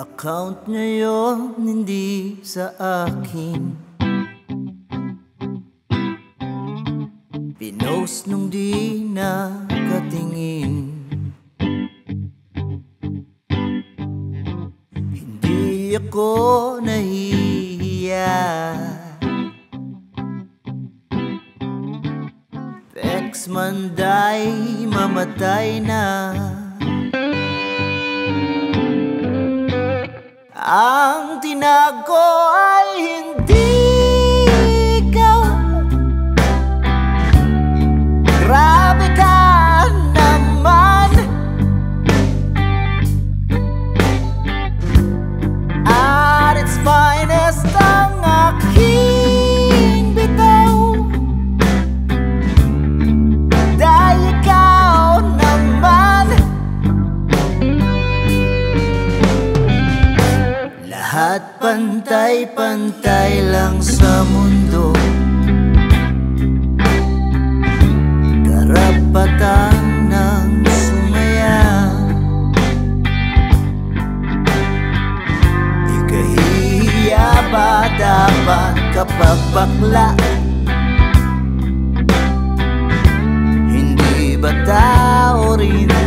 account ngayon hindi sa akin. Pinost nung di nakatingin. Hindi ako nahihiya. Text man day mamatay na Ang tinago ay hindi Lahat pantay-pantay lang sa mundo. Karapatan ng sumaya. Ikahiya ba dapat kapag bakla? Hindi ba tao rin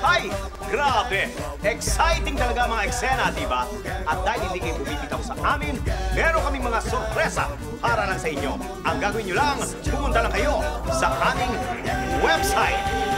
Hay! Grabe! Exciting talaga mga eksena, di ba? At dahil hindi kayo bumibitaw sa amin, meron kaming mga sorpresa para lang sa inyo. Ang gagawin nyo lang, pumunta lang kayo sa aming website.